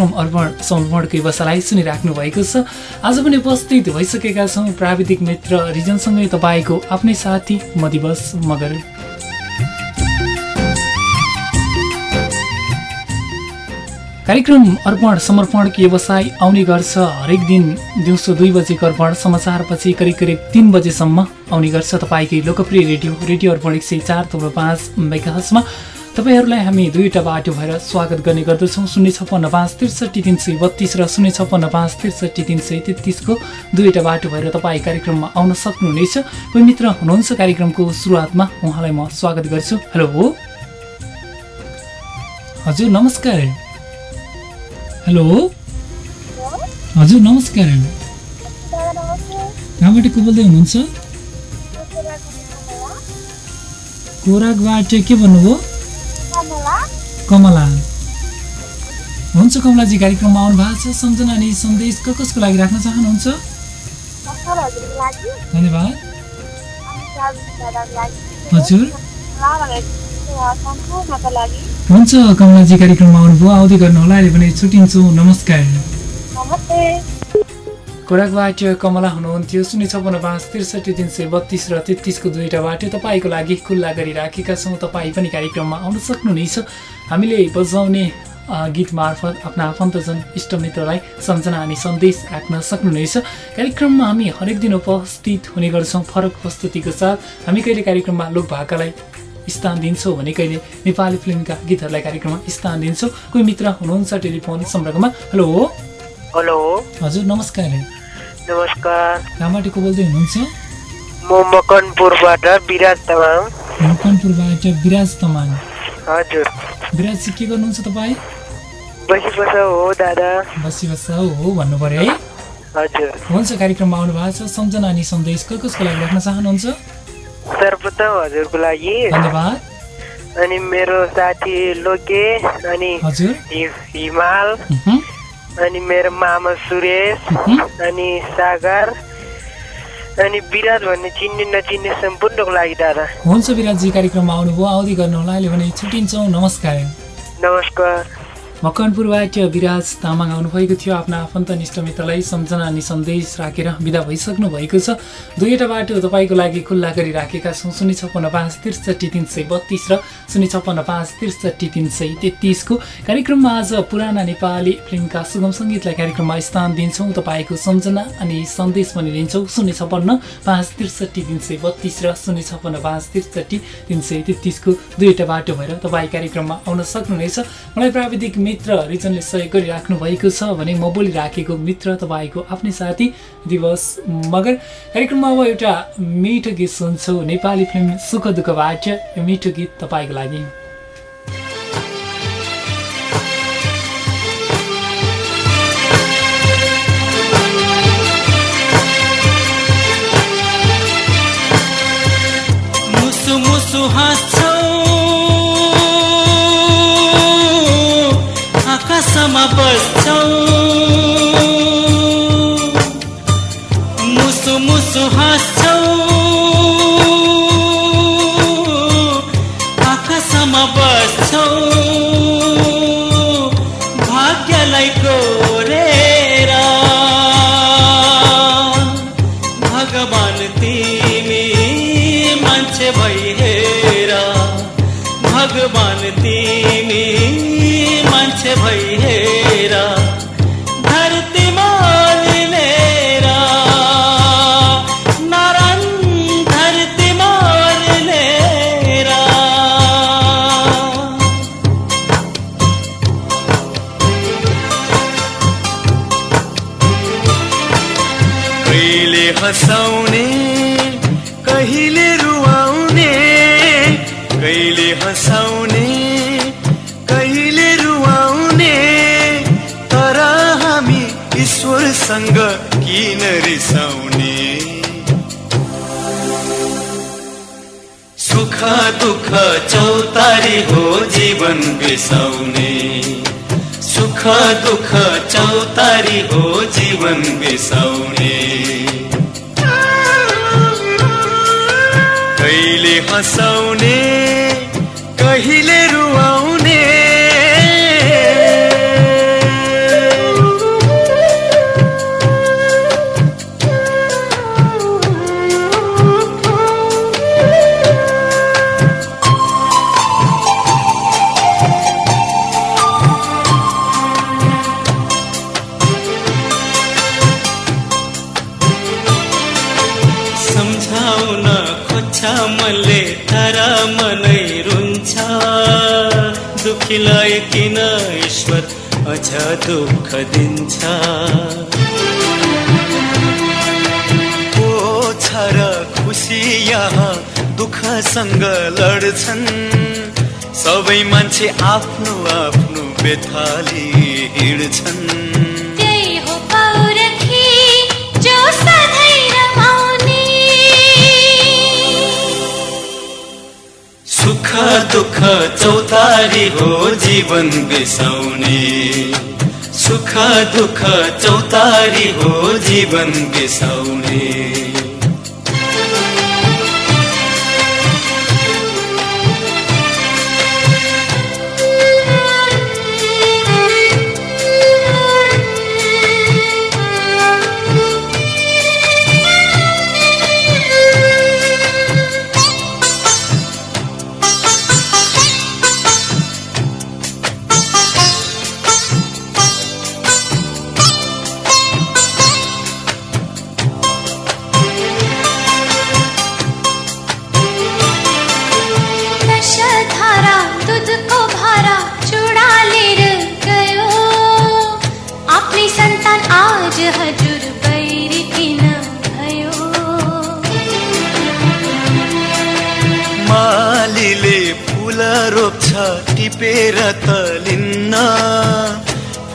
कार्यक्रम अर्पण समर्पणको व्यवसायलाई सुनिराख्नु भएको छ। आज पनि उपस्थित भइसकेका छौँ प्राविधिक मित्र रिजनसँगै तपाईँको आफ्नै साथी म दिवस मगर। कार्यक्रम अर्पण समर्पणको व्यवसाय आउने गर्छ। हरेक दिन दिउँसो दुई बजेको अर्पण समाचारपछि करिब करिब तिन बजेसम्म आउने गर्छ। तपाईँकै लोकप्रिय रेडियो रेडियो अर्पण एक सय चार तब पाँच मेगाहजमा तपाईँहरूलाई हामी दुईवटा बाटो भएर स्वागत गर्ने गर्दछौँ। शून्य छप्पन्न पाँच त्रिसठी तिन सय बत्तिस र शून्य छप्पन्न पाँच त्रिसठी तिन सय तेत्तिसको दुईवटा बाटो भएर तपाईँ कार्यक्रममा आउन सक्नुहुनेछ। कोही मित्र हुनुहुन्छ कार्यक्रमको सुरुवातमा उहाँलाई म स्वागत गर्छु। हेलो। हो हजुर नमस्कार। हेलो। हजुर नमस्कार। कहाँबाट को बोल्दै हुनुहुन्छ? कोराकबाट के भन्नुभयो? कमला हुन्छ कमलाजी कार्यक्रममा आउनु भएको छ। सम्झना अनि सन्देश क कसको लागि राख्न चाहनुहुन्छ? धन्यवाद। हजुर। हुन्छ कमलाजी कार्यक्रममा आउनुभयो। आउँदै गर्नुहोला। अहिले पनि छुट्टिन्छौँ। नमस्कार। खोराकबाट कमला हुनुहुन्थ्यो शून्य छपन्न पाँच त्रिसठी तिन सय बत्तिस र तेत्तिसको दुईवटा बाटो तपाईँको लागि खुल्ला गरिराखेका छौँ। तपाईँ पनि कार्यक्रममा आउन सक्नुहुनेछ हामीले बजाउने गीत मार्फत आफ्ना आफन्तजन इष्टमित्रलाई सम्झना अनि सन्देश राख्न सक्नुहुनेछ कार्यक्रममा हामी हरेक दिन उपस्थित हुने गर्छौँ फरक प्रस्तुतिको साथ। हामी कहिले कार्यक्रममा लोकभाकालाई स्थान दिन्छौँ भने कहिले नेपाली फिल्मका गीतहरूलाई कार्यक्रममा स्थान दिन्छौँ। कोही मित्र हुनुहुन्छ टेलिफोन सम्पर्कमा? हेलो? हेलो? हजुर नमस्कार। नमस्कार। कहाँबाट को बोल्दै हुनुहुन्छ? म मकनपुरबाट विराज तामाङ। मकनपुरबाट विराज तमाङ। हजुर। विराज के गर्नुहुन्छ तपाईँ? बसी बस हो दादा। बसी बस हो भन्नु पऱ्यो है। हजुर। हुन्छ कार्यक्रममा आउनु भएको छ। सम्झना अनि सन्देश क कसको लागि राख्न चाहनुहुन्छ? सर्वप्रथम हजुरको लागि। धन्यवाद। अनि मेरो साथी लोके अनि हजुर। हिमाल। अनि मेरो मामा सुरेश। अनि सागर अनि विराट भन्ने चिन्ने नचिन्ने सम्पूर्णको लागि दादा। हुन्छ विराटजी कार्यक्रममा आउनुभयो आउँदै गर्नुहोला। अहिले भने छुट्टिन्छौँ। नमस्कार। नमस्कार। मकनपुरबाट विराज तामाङ आउनुभएको थियो। आफ्ना आफन्त मित्रलाई सम्झना अनि सन्देश राखेर विदा भइसक्नु भएको छ। दुईवटा बाटो तपाईँको लागि खुल्ला गरिराखेका छौँ। शून्य छप्पन्न पाँच त्रिसठी तिन सय बत्तिस र शून्य छप्पन्न पाँच त्रिसठी तिन सय तेत्तिसको कार्यक्रममा आज पुराना नेपाली फिल्मका सुगम सङ्गीतलाई कार्यक्रममा स्थान दिन्छौँ। तपाईँको सम्झना अनि सन्देश पनि लिन्छौँ। शून्य छप्पन्न पाँच त्रिसठी तिन सय बत्तिस र शून्य छप्पन्न पाँच त्रिसठी तिन सय तेत्तिसको दुईवटा बाटो भएर तपाईँ कार्यक्रममा आउन सक्नुहुनेछ। मलाई प्राविधिक मित्र रिजनले सहयोग गरिराख्नु भएको छ भने म बोलिराखेको मित्र तपाईँको आफ्नै साथी दिवस मगर कार्यक्रममा अब एउटा मिठो गीत सुन्छौँ। नेपाली फिल्म सुख दुःखबाट यो मिठो गीत तपाईँको लागि। मुसु मुसु आकाशमा बस्छौ। मुसु मुसु हाँस्छौ। आकाशमा बस्छौ। ईश्वरसँग किन रिसाउने सुख दुःख चौतारी हो जीवन बिसाउने सुख दुःख चौतारी हो जीवन बिसाउने कहिले हँसाउने दुखीलाई किन ईश्वर अझ दुःख दिन्छ? र खुसी यहाँ दुःखसँग लड्छन्। सबै मान्छे आफ्नो आफ्नो बेथाली हिँड्छन्। सुख दुःख चौतारी हो जीवन बिसाउने। सुख दुःख चौतारी हो जीवन बिसाउने। टिपेर त लिन्न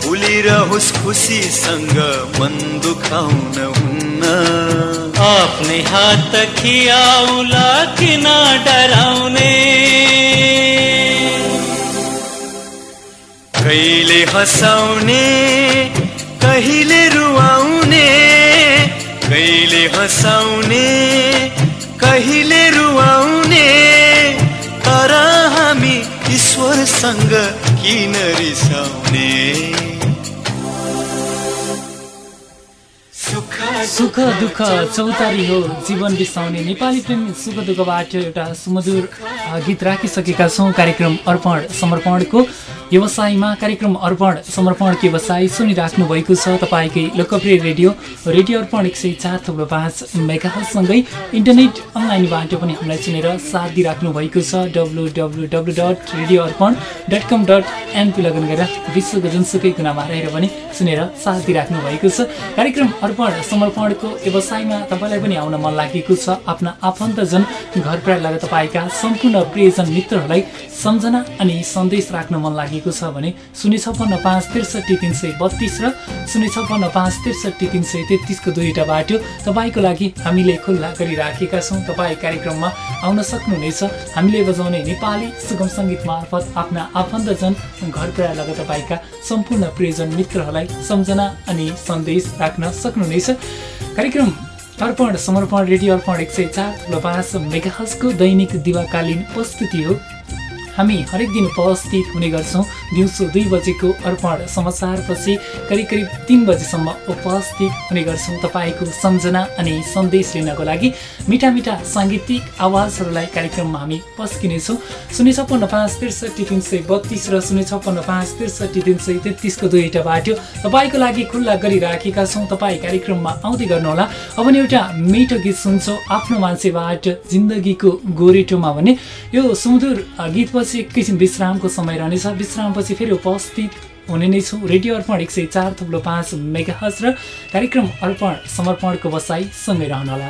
फुलिरहोस् खुसीसँग मन दुखाउन हुन्न। आफ्नै हात खियाउला किन डराउने? कहिले हँसाउने कहिले रुवाउने? कहिले हँसाउने कहिले रुवाउने? ईश्वरसँग किन रिसाउने सुख दुःख चौतारी हो जीवन बिसाउने। नेपाली प्रेम सुख दुःखबाट एउटा सुमधुर गीत राखिसकेका छौँ। कार्यक्रम अर्पण समर्पणको व्यवसायमा कार्यक्रम अर्पण समर्पणको व्यवसाय सुनिराख्नु भएको छ। तपाईँकै लोकप्रिय रेडियो रेडियो अर्पण एक सय चार थुप्रो पाँच मेगासँगै इन्टरनेट अनलाइनबाट पनि हामीलाई सुनेर साथ दिइराख्नु भएको छ। W W W dot radio Arpan dot com dot NP login गरेर विश्वको जुनसुकै कुनामा रहेर पनि सुनेर साथ दिइराख्नु भएको छ। कार्यक्रम अर्पण समर्पणको व्यवसायमा तपाईँलाई पनि आउन मन लागेको छ। आफ्ना आफन्तजन घर प्राय लगेर तपाईँका सम्पूर्ण प्रियजन मित्रहरूलाई सम्झना अनि सन्देश राख्न मन लागेको छ भने शून्य छप्पन्न पाँच त्रिसठी तिन सय बत्तिस र शून्य छप्पन्न पाँच त्रिसठी तिन सय तेत्तिसको दुईवटा बाटो तपाईँको लागि हामीले खुल्ला गरिराखेका छौँ। तपाईँ कार्यक्रममा आउन सक्नुहुनेछ। हामीले बजाउने नेपाली सुगम सङ्गीत मार्फत आफ्ना आफन्तजन घर लगेर तपाईँका सम्पूर्ण प्रियजन मित्रहरूलाई सम्झना अनि सन्देश राख्न सक्नुहुनेछ। कार्यक्रम अर्पण समर्पण रेडियो अर्पण एक सय चार थुप्रो पाँच मेगाहजको दैनिक दिवाकालीन प्रस्तुति हो। हामी हरेक दिन उपस्थित हुने गर्छौँ। दिउँसो दुई बजेको अर्पण समाचारपछि करिब करिब तिन बजीसम्म उपस्थित हुने गर्छौँ। तपाईँको सम्झना अनि सन्देश लिनको लागि मिठा मिठा साङ्गीतिक आवाजहरूलाई कार्यक्रममा हामी पस्किनेछौँ। शून्य छप्पन्न पाँच त्रिसठी तिन सय बत्तिस र शून्य छप्पन्न पाँच त्रिसठी तिन सय तेत्तिसको दुईवटा बाटो तपाईँको लागि खुल्ला गरिराखेका छौँ। तपाईँ कार्यक्रममा आउँदै गर्नुहोला। अब नि एउटा मिठो गीत सुन्छौँ आफ्नो मान्छेबाट जिन्दगीको गोरेटोमा भने। यो सुमधुर अ, गीतपछि एकैछिन विश्रामको समय रहनेछ। विश्रामपछि फेरि उपस्थित हुने नै छौँ। रेडियो अर्पण एक सय चार थुप्रो पाँच र कार्यक्रम अर्पण समर्पणको बसाइ सँगै रहनुहोला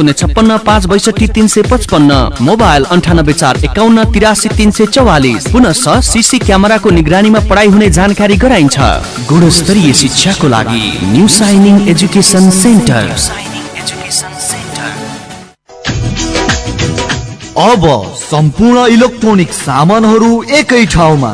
शून्य छप्पन्न पाँच बैसठी तिन सय पचपन्न मोबाइल अन्ठानब्बे चार एकाउन्न तिरासी तिन सय चौवालिस। पुनश सिसी क्यामेराको निगरानीमा पढाइ हुने जानकारी गराइन्छ। गुणस्तरीय शिक्षाको लागि न्यू साइनिङ एजुकेसन सेन्टर। अब सम्पूर्ण इलेक्ट्रोनिक सामानहरू एकै ठाउँमा।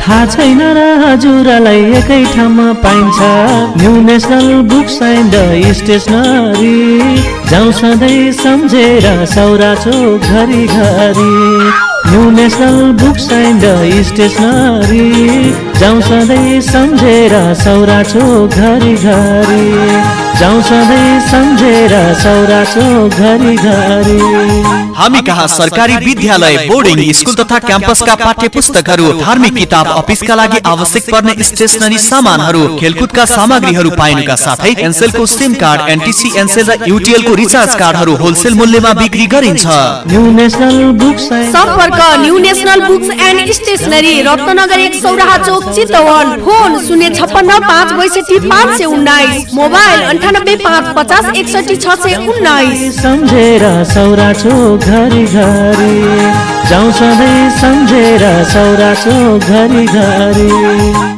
थाहा छैन र हजुरलाई एकै ठाउँमा पाइन्छ। New national books and stationery. जाउँ सधैँ सम्झेर सौरा चोक घरि घरि new national books and stationery. जाउँ सधैँ सम्झेर सौरा चोक घरि घरि जाउँ सधैँ सम्झेर सौरा चोक घरि घरि हामी कहाँ सरकारी विद्यालय बोर्डिङ स्कुल तथा क्याम्पसका पाठ्य पुस्तकहरू धार्मिक किताब अफिसका लागि आवश्यक पर्ने स्टेसनरी सामानहरू खेलकुदका सामग्रीहरू पाइनुका साथै एनसेलको सिम कार्ड एनटिसी एनसेल र युटिएलको रिचार्ज कार्डहरू होलसेल मूल्यमा बिक्री गरिन्छ। न्यु नेसनल बुक्स सम्पर्क new national books and stationery Ratnanagar एक सौराहा चोक चितवन। फोन शून्य छप्पन्न पाँच बैसठी पाँच सय उन्नाइस। मोबाइल अन्ठानब्बे पाँच पचास एकसठी छ सय उन्नाइस। सम्झेर सौरा चोक घरि घरि जाउँ सधैँ सम्झेर सौरा चोक घरि। घरि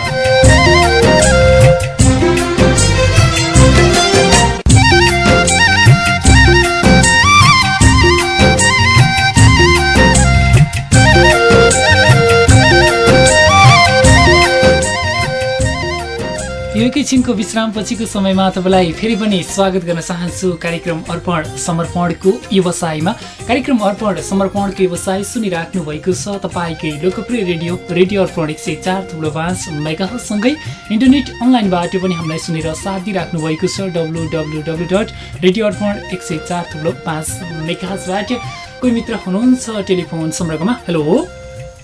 एकैछिनको विश्राम पछिको समयमा तपाईँलाई फेरि पनि स्वागत गर्न चाहन्छु कार्यक्रम अर्पण समर्पणको व्यवसायमा। कार्यक्रम अर्पण समर्पणको व्यवसाय सुनिराख्नु भएको छ। तपाईँकै लोकप्रिय रेडियो रेडियो अर्पण एक सय चार थुप्रो पाँच मेगासँगै इन्टरनेट अनलाइनबाट पनि हामीलाई सुनेर साथ दिइराख्नु भएको छ। W W W dot radio Arpan एक सय चार थुप्रो पाँच मेगाबाट कोही मित्र हुनुहुन्छ टेलिफोन सम्पर्कमा? हेलो।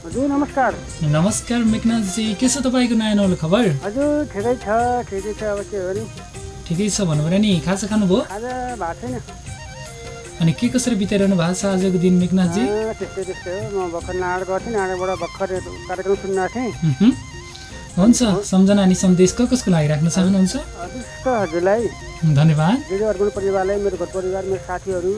हजुर नमस्कार। नमस्कार मेघनाथजी के छ तपाईँको नयाँ नौलो खबर? हजुर ठिकै छ ठिकै छ। अब के हो नि ठिकै छ भन्नुभयो नि। खाजा खानुभयो? आज भएको छैन। अनि के कसरी बिताइरहनु भएको छ आजको दिन मेघनाथजी त्यस्तै त्यस्तै हो। म भर्खर नाड गर्थेँ। नाडबाट भर्खर कार्यक्रम सुन्न थिएँ। हुन्छ। सम्झना अनि सन्देश क कसको लागि राख्न चाहनुहुन्छ? हजुर हजुरलाई। धन्यवाद। रेडियो अर्पण परिवारलाई मेरो घर परिवार मेरो साथीहरू।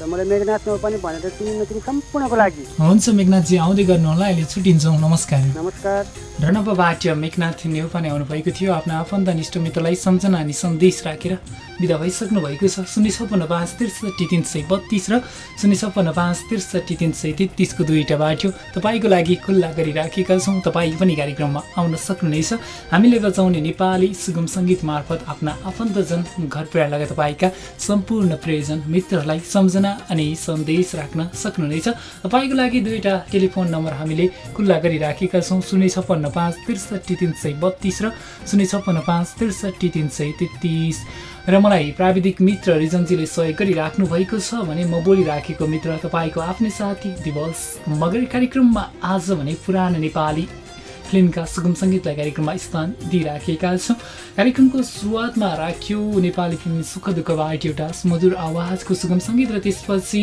र मलाई मेघनाथ नौ पनि भनेर तिमी नतिमी सम्पूर्णको लागि। हुन्छ मेघनाथजी आउँदै गर्नुहोला अहिले छुट्टिन्छौँ नमस्कार। नमस्कार। रणपबाट मेघनाथ नेउपाने आउनुभएको थियो। आफ्ना आफन्त निष्ठ मित्रलाई सम्झना अनि सन्देश राखेर विदा भइसक्नु भएको छ। शून्य छप्पन्न पाँच त्रिसठी तिन सय बत्तिस र शून्य छप्पन्न पाँच त्रिसठी तिन सय तेत्तिसको दुईवटा बाटो तपाईँको लागि खुल्ला गरिराखेका छौँ। तपाईँ पनि कार्यक्रममा आउन सक्नुहुनेछ। हामीले बजाउने नेपाली सुगम सङ्गीत मार्फत आफ्ना आफन्तजन घर परिवार लगायत तपाईँका सम्पूर्ण प्रियजन मित्रहरूलाई सम्झना अनि सन्देश राख्न सक्नुहुनेछ। तपाईँको लागि दुईवटा टेलिफोन नम्बर हामीले खुल्ला गरिराखेका छौँ। शून्य छप्पन्न पाँच त्रिसठी तिन सय बत्तिस र शून्य छप्पन्न पाँच त्रिसठी तिन सय तेत्तिस। र मलाई प्राविधिक मित्र रिजनजीले सहयोग गरिराख्नु भएको छ भने म बोलिराखेको मित्र तपाईँको आफ्नै साथी दिवस मगर कार्यक्रममा आज भने पुरानो नेपाली फिल्मका सुगम सङ्गीतलाई कार्यक्रममा स्थान दिइराखेका छौँ। कार्यक्रमको सुरुवातमा राख्यो नेपाली फिल्म सुख दुःखबाट एउटा सुमधुर आवाजको सुगम सङ्गीत र त्यसपछि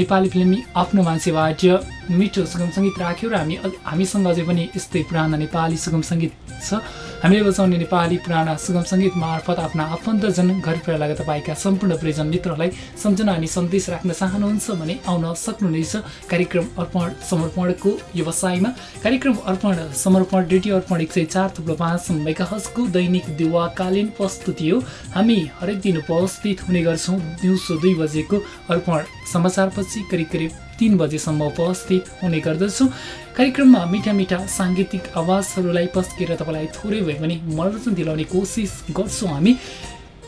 नेपाली फिल्म आफ्नो मान्छेबाट मिठो सुगम सङ्गीत राख्यो र हामी हामीसँग अझै पनि यस्तै पुराना नेपाली सुगम सङ्गीत छ। हामीले बजाउने नेपाली पुराना सुगम सङ्गीत मार्फत आफ्ना आफन्तजन घर परिवार लगायत तपाईँका सम्पूर्ण प्रियजन मित्रहरूलाई सम्झना अनि सन्देश राख्न चाहनुहुन्छ भने आउन सक्नुहुनेछ। कार्यक्रम अर्पण समर्पणको व्यवसायमा कार्यक्रम अर्पण समर्पण रेडियो अर्पण एक सय चार थुप्रो पाँच मेगाहजको दैनिक दिवाकालीन प्रस्तुति हो। हामी हरेक दिन उपस्थित हुने गर्छौँ दिउँसो दुई बजेको अर्पण। समाचारपछि करिब करिब तिन बजेसम्म उपस्थित हुने गर्दछौँ। कार्यक्रममा मिठा मिठा साङ्गीतिक आवाजहरूलाई पस्केर तपाईँलाई थोरै भए पनि मनोरञ्जन दिलाउने कोसिस गर्छौँ हामी।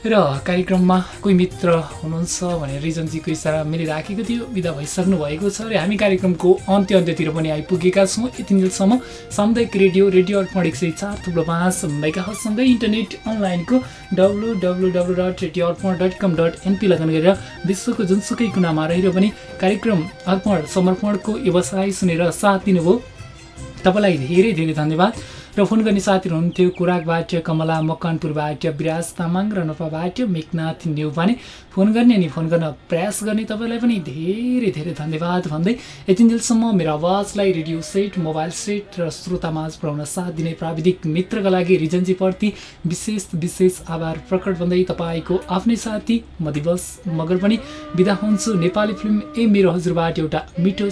र कार्यक्रममा कोही मित्र हुनुहुन्छ भनेर रिजनजीको इसारा मैले राखेको थियो। विदा भइसक्नु भएको छ र हामी कार्यक्रमको अन्त्य अन्त्यतिर पनि आइपुगेका छौँ। यतिन्जेलसम्म सामुदायिक रेडियो रेडियो अर्पण एक सय चार थुप्रो पाँच मेगासँगै इन्टरनेट अनलाइनको W W W dot radio Arpan dot com dot NP log on गरेर विश्वको जुनसुकै कुनामा रहेर पनि कार्यक्रम अर्पण समर्पणको व्यवसाय सुनेर साथ दिनुभयो। तपाईँलाई धेरै धेरै धन्यवाद। र फोन गर्ने साथीहरू हुनुहुन्थ्यो। कुराकबाट कमला मकनपुरबाट विराज तामाङ र नपाबाट मेघनाथ नेउपाने फोन गर्ने अनि फोन गर्न प्रयास गर्ने तपाईँलाई पनि धेरै धेरै धन्यवाद भन्दै यतिन्जेलसम्म मेरो आवाजलाई रेडियो सेट मोबाइल सेट र श्रोतामाझ पुर्याउन साथ दिने प्राविधिक मित्रका लागि रिजनजीप्रति विशेष विशेष आभार प्रकट भन्दै तपाईँको आफ्नै साथी म दिवस मगर पनि बिदा हुन्छु। नेपाली फिल्म ए मेरो हजुरबाट एउटा मिठो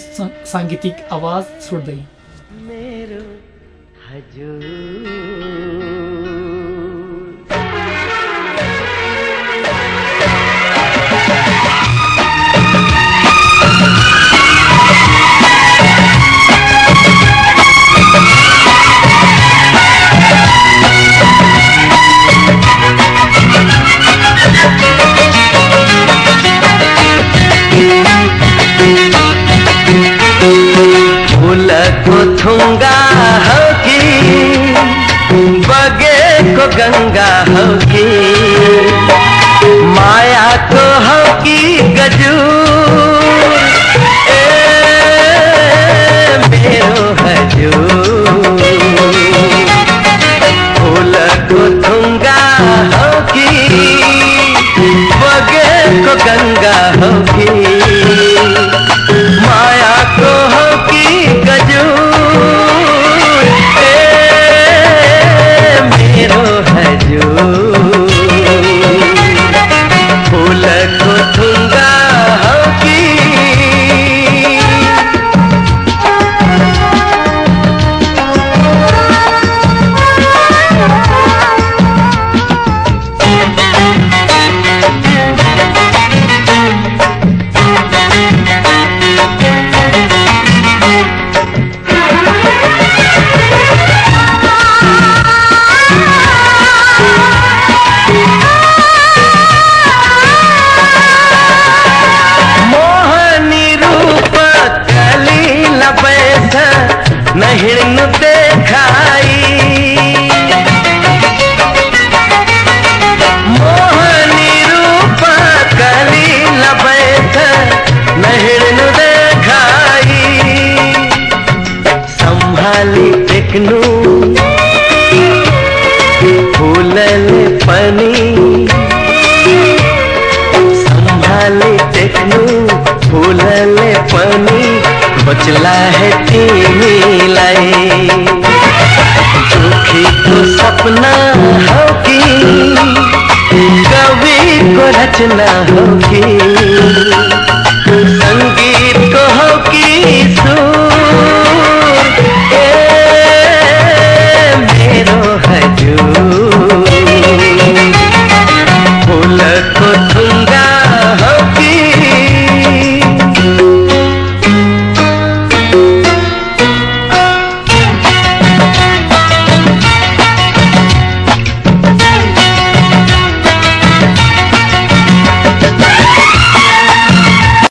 साङ्गीतिक आवाज छोड्दै को थूँगा को गंगा होगी। माया को होगी गजू। पनि बचला है तिमीलाई दुखीको सपना हो कि कविको रचना हो कि